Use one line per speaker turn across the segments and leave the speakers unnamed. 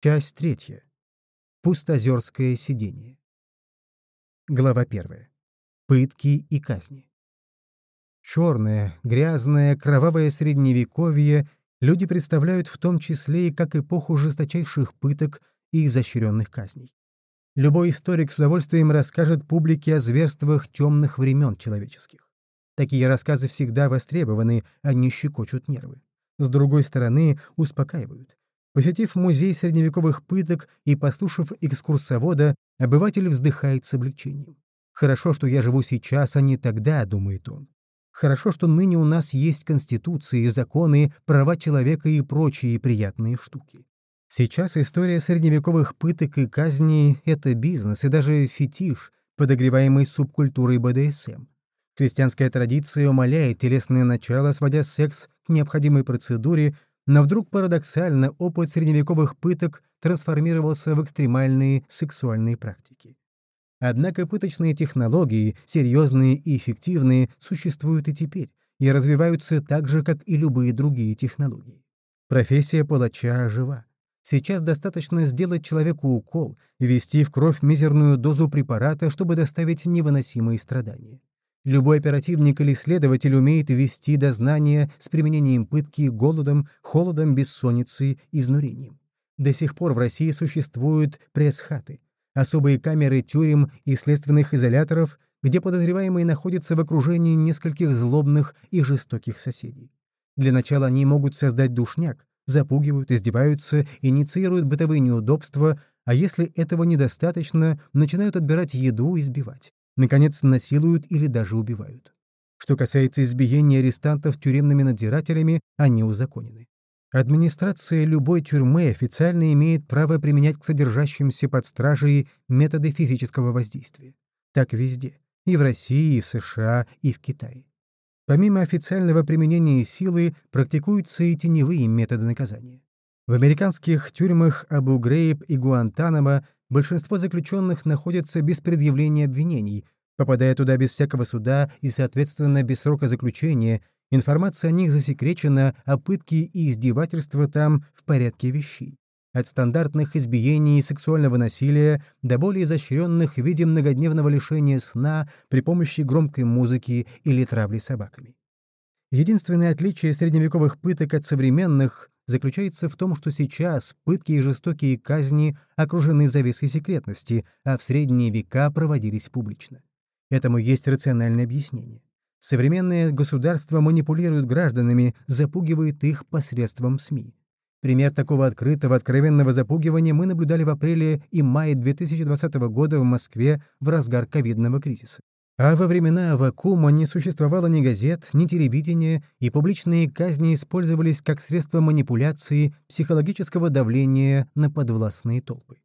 Часть третья. Пустозерское сидение. Глава первая. Пытки и казни. Черное, грязное, кровавое средневековье люди представляют в том числе и как эпоху жесточайших пыток и изощренных казней. Любой историк с удовольствием расскажет публике о зверствах темных времен человеческих. Такие рассказы всегда востребованы, они щекочут нервы. С другой стороны, успокаивают. Посетив музей средневековых пыток и послушав экскурсовода, обыватель вздыхает с облегчением. «Хорошо, что я живу сейчас, а не тогда», — думает он. «Хорошо, что ныне у нас есть конституции, законы, права человека и прочие приятные штуки». Сейчас история средневековых пыток и казней — это бизнес и даже фетиш, подогреваемый субкультурой БДСМ. Христианская традиция умаляет телесное начало, сводя секс к необходимой процедуре, но вдруг парадоксально опыт средневековых пыток трансформировался в экстремальные сексуальные практики. Однако пыточные технологии, серьезные и эффективные, существуют и теперь, и развиваются так же, как и любые другие технологии. Профессия палача жива. Сейчас достаточно сделать человеку укол, ввести в кровь мизерную дозу препарата, чтобы доставить невыносимые страдания. Любой оперативник или следователь умеет вести дознание с применением пытки голодом, холодом, бессонницей, изнурением. До сих пор в России существуют пресс-хаты, особые камеры тюрем и следственных изоляторов, где подозреваемые находятся в окружении нескольких злобных и жестоких соседей. Для начала они могут создать душняк, запугивают, издеваются, инициируют бытовые неудобства, а если этого недостаточно, начинают отбирать еду и избивать. Наконец, насилуют или даже убивают. Что касается избиения арестантов тюремными надзирателями, они узаконены. Администрация любой тюрьмы официально имеет право применять к содержащимся под стражей методы физического воздействия. Так везде. И в России, и в США, и в Китае. Помимо официального применения силы, практикуются и теневые методы наказания. В американских тюрьмах Абу-Грейб и Гуантанамо большинство заключенных находятся без предъявления обвинений, попадая туда без всякого суда и, соответственно, без срока заключения, информация о них засекречена, а пытки и издевательства там в порядке вещей. От стандартных избиений и сексуального насилия до более изощренных в виде многодневного лишения сна при помощи громкой музыки или травли собаками. Единственное отличие средневековых пыток от современных заключается в том, что сейчас пытки и жестокие казни окружены завесой секретности, а в средние века проводились публично. Этому есть рациональное объяснение. Современное государство манипулирует гражданами, запугивает их посредством СМИ. Пример такого открытого, откровенного запугивания мы наблюдали в апреле и мае 2020 года в Москве в разгар ковидного кризиса. А во времена вакуума не существовало ни газет, ни телевидения, и публичные казни использовались как средство манипуляции, психологического давления на подвластные толпы.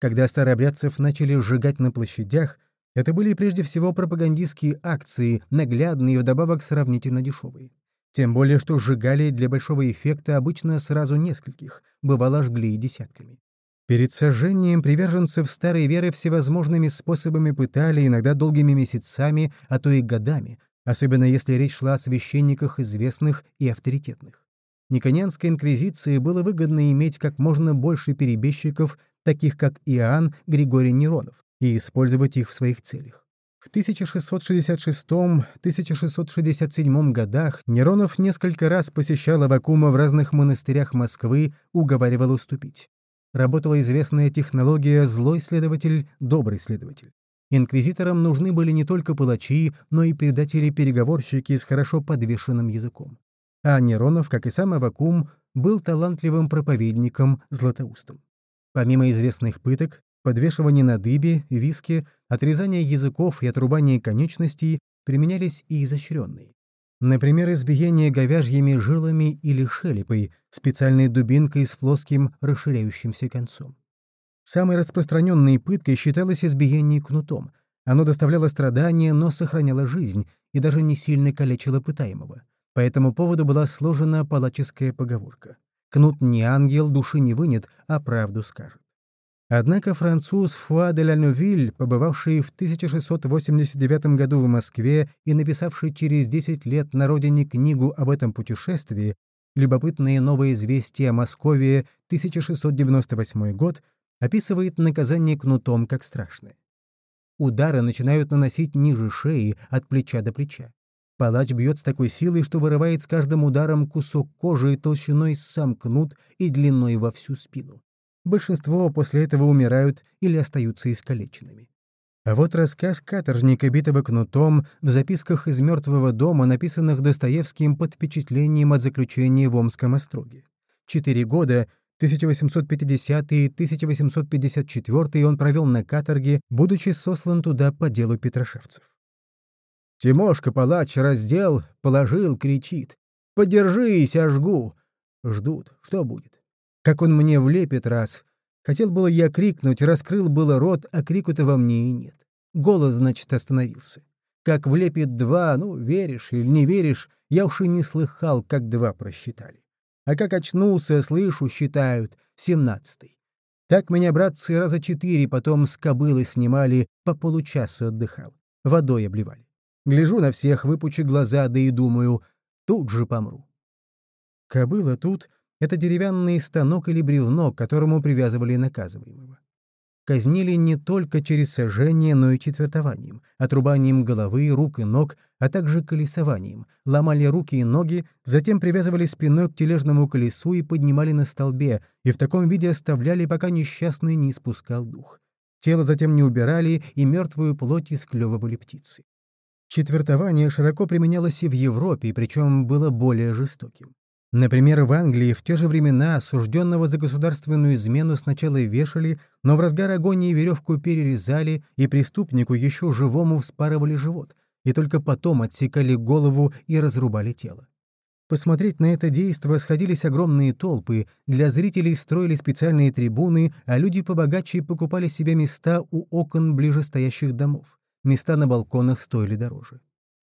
Когда старообрядцев начали сжигать на площадях, это были прежде всего пропагандистские акции, наглядные и вдобавок сравнительно дешевые. Тем более, что сжигали для большого эффекта обычно сразу нескольких, бывало жгли и десятками. Перед сожжением приверженцев старой веры всевозможными способами пытали, иногда долгими месяцами, а то и годами, особенно если речь шла о священниках известных и авторитетных. Никонянской инквизиции было выгодно иметь как можно больше перебежчиков, таких как Иоанн Григорий Неронов, и использовать их в своих целях. В 1666-1667 годах Неронов несколько раз посещал Авакума в разных монастырях Москвы, уговаривал уступить работала известная технология «злой следователь, добрый следователь». Инквизиторам нужны были не только палачи, но и предатели-переговорщики с хорошо подвешенным языком. А Неронов, как и сам Авакум, был талантливым проповедником Златоустом. Помимо известных пыток, подвешивания на дыбе, виске, отрезания языков и отрубания конечностей применялись и изощренные. Например, избиение говяжьими жилами или шелепой, специальной дубинкой с плоским расширяющимся концом. Самой распространенной пыткой считалось избиение кнутом. Оно доставляло страдания, но сохраняло жизнь и даже не сильно калечило пытаемого. По этому поводу была сложена палаческая поговорка. «Кнут не ангел, души не вынет, а правду скажет». Однако француз Фуа де Лальнувиль, побывавший в 1689 году в Москве и написавший через 10 лет на родине книгу об этом путешествии, Любопытные новые известия о Москве 1698 год описывает наказание кнутом как страшное. Удары начинают наносить ниже шеи, от плеча до плеча. Палач бьет с такой силой, что вырывает с каждым ударом кусок кожи толщиной сам кнут и длиной во всю спину. Большинство после этого умирают или остаются искалеченными. А вот рассказ каторжника, битого кнутом, в записках из «Мертвого дома», написанных Достоевским под впечатлением от заключения в Омском остроге. Четыре года, 1850 и 1854 он провел на каторге, будучи сослан туда по делу петрошевцев. Тимошка палач раздел, положил, кричит. «Подержись, я жгу!» Ждут, что будет. Как он мне влепит раз. Хотел было я крикнуть, раскрыл было рот, а крику-то во мне и нет. Голос, значит, остановился. Как влепит два, ну, веришь или не веришь, я уж и не слыхал, как два просчитали. А как очнулся, слышу, считают, семнадцатый. Так меня, братцы, раза четыре потом с кобылы снимали, по получасу отдыхал. Водой обливали. Гляжу на всех, выпучи глаза, да и думаю, тут же помру. Кобыла тут — это деревянный станок или бревно, к которому привязывали наказываемого. Казнили не только через сожжение, но и четвертованием, отрубанием головы, рук и ног, а также колесованием, ломали руки и ноги, затем привязывали спиной к тележному колесу и поднимали на столбе, и в таком виде оставляли, пока несчастный не испускал дух. Тело затем не убирали, и мертвую плоть исклевывали птицы. Четвертование широко применялось и в Европе, причем было более жестоким. Например, в Англии в те же времена осужденного за государственную измену сначала вешали, но в разгар агонии веревку перерезали, и преступнику еще живому вспарывали живот, и только потом отсекали голову и разрубали тело. Посмотреть на это действо сходились огромные толпы, для зрителей строили специальные трибуны, а люди побогаче покупали себе места у окон ближестоящих домов. Места на балконах стоили дороже.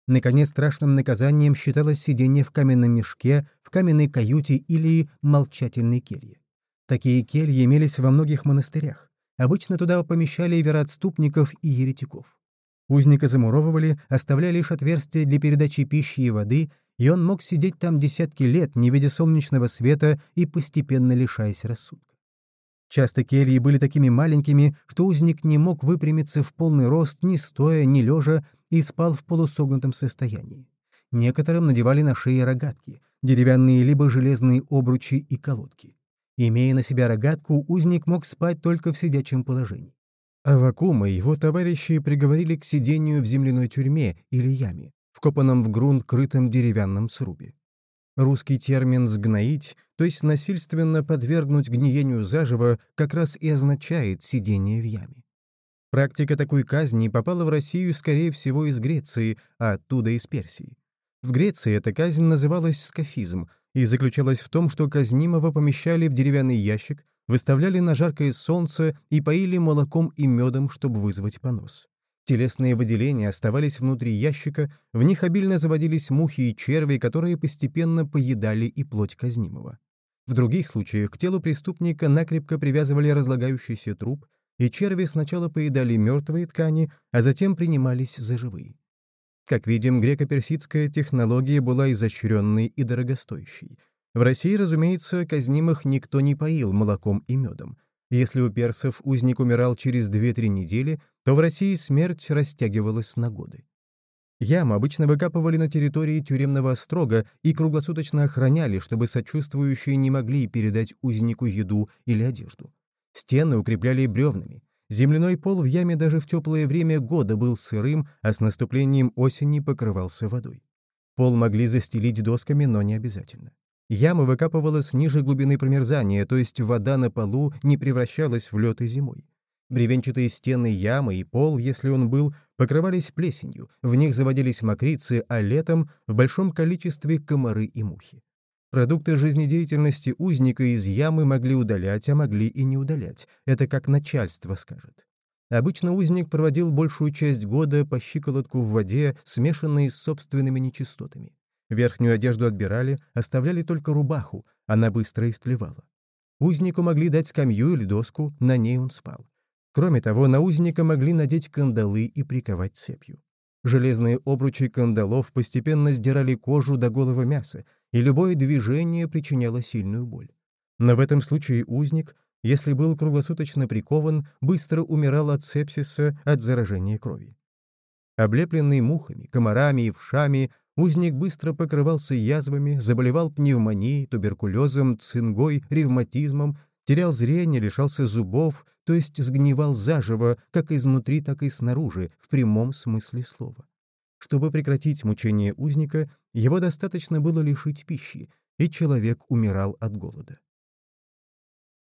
Наконец, страшным наказанием считалось сидение в каменном мешке, в каменной каюте или молчательной келье. Такие кельи имелись во многих монастырях. Обычно туда помещали вероотступников и еретиков. Узника замуровывали, оставляя лишь отверстие для передачи пищи и воды, и он мог сидеть там десятки лет, не видя солнечного света и постепенно лишаясь рассудка. Часто кельи были такими маленькими, что узник не мог выпрямиться в полный рост ни стоя, ни лежа и спал в полусогнутом состоянии. Некоторым надевали на шеи рогатки, деревянные либо железные обручи и колодки. Имея на себя рогатку, узник мог спать только в сидячем положении. А Вакума и его товарищи приговорили к сидению в земляной тюрьме или яме, вкопанном в грунт крытым деревянном срубе. Русский термин «сгноить», то есть насильственно подвергнуть гниению заживо, как раз и означает сидение в яме. Практика такой казни попала в Россию, скорее всего, из Греции, а оттуда из Персии. В Греции эта казнь называлась скафизм и заключалась в том, что казнимого помещали в деревянный ящик, выставляли на жаркое солнце и поили молоком и медом, чтобы вызвать понос. Телесные выделения оставались внутри ящика, в них обильно заводились мухи и черви, которые постепенно поедали и плоть казнимого. В других случаях к телу преступника накрепко привязывали разлагающийся труп, и черви сначала поедали мертвые ткани, а затем принимались за живые. Как видим, греко-персидская технология была изощренной и дорогостоящей. В России, разумеется, казнимых никто не поил молоком и медом. Если у персов узник умирал через 2-3 недели, то в России смерть растягивалась на годы. Ям обычно выкапывали на территории тюремного острога и круглосуточно охраняли, чтобы сочувствующие не могли передать узнику еду или одежду. Стены укрепляли бревнами. Земляной пол в яме даже в теплое время года был сырым, а с наступлением осени покрывался водой. Пол могли застелить досками, но не обязательно. Яма выкапывалась ниже глубины промерзания, то есть вода на полу не превращалась в лед и зимой. Бревенчатые стены ямы и пол, если он был, покрывались плесенью, в них заводились мокрицы, а летом — в большом количестве комары и мухи. Продукты жизнедеятельности узника из ямы могли удалять, а могли и не удалять. Это как начальство скажет. Обычно узник проводил большую часть года по щиколотку в воде, смешанной с собственными нечистотами. Верхнюю одежду отбирали, оставляли только рубаху, она быстро истлевала. Узнику могли дать скамью или доску, на ней он спал. Кроме того, на узника могли надеть кандалы и приковать цепью. Железные обручи кандалов постепенно сдирали кожу до голого мяса, и любое движение причиняло сильную боль. Но в этом случае узник, если был круглосуточно прикован, быстро умирал от сепсиса, от заражения крови. Облепленный мухами, комарами и вшами, узник быстро покрывался язвами, заболевал пневмонией, туберкулезом, цингой, ревматизмом, терял зрение, лишался зубов, то есть сгнивал заживо, как изнутри, так и снаружи, в прямом смысле слова. Чтобы прекратить мучение узника, его достаточно было лишить пищи, и человек умирал от голода.